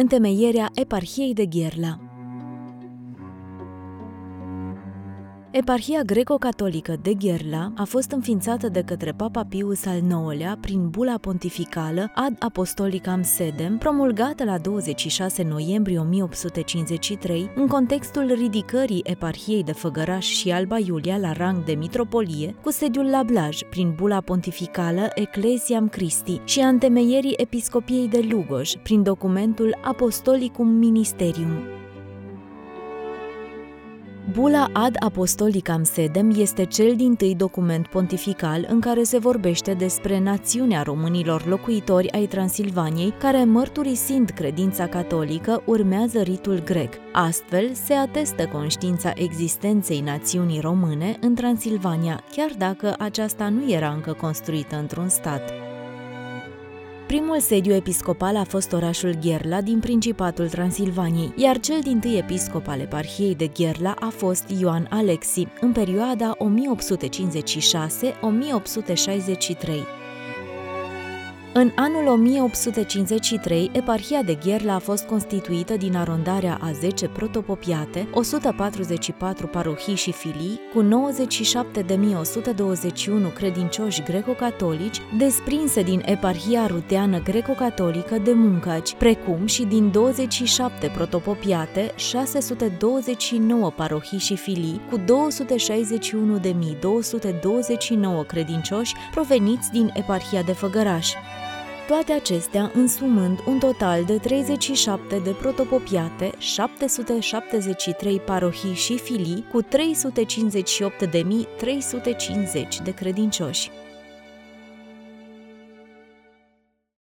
întemeierea eparhiei de Gherla. Eparhia greco-catolică de Gherla a fost înființată de către Papa Pius al IX-lea prin bula pontificală Ad Apostolicam Sedem, promulgată la 26 noiembrie 1853, în contextul ridicării eparhiei de Făgăraș și Alba Iulia la rang de mitropolie, cu sediul la Blaj, prin bula pontificală Ecclesiam Christi și a întemeierii episcopiei de Lugoj, prin documentul Apostolicum Ministerium. Bula Ad Apostolicam Sedem este cel din tâi document pontifical în care se vorbește despre națiunea românilor locuitori ai Transilvaniei, care, mărturisind credința catolică, urmează ritul grec. Astfel, se atestă conștiința existenței națiunii române în Transilvania, chiar dacă aceasta nu era încă construită într-un stat. Primul sediu episcopal a fost orașul Gherla din Principatul Transilvaniei, iar cel din tâi episcop al eparhiei de Gherla a fost Ioan Alexi, în perioada 1856-1863. În anul 1853, eparhia de Gherla a fost constituită din arondarea a 10 protopopiate, 144 parohii și filii, cu 97.121 credincioși greco-catolici, desprinse din eparhia ruteană greco-catolică de Muncaci, precum și din 27 protopopiate, 629 parohii și filii, cu 261.229 credincioși proveniți din eparhia de Făgăraș toate acestea însumând un total de 37 de protopopiate, 773 parohii și filii cu 358.350 de credincioși.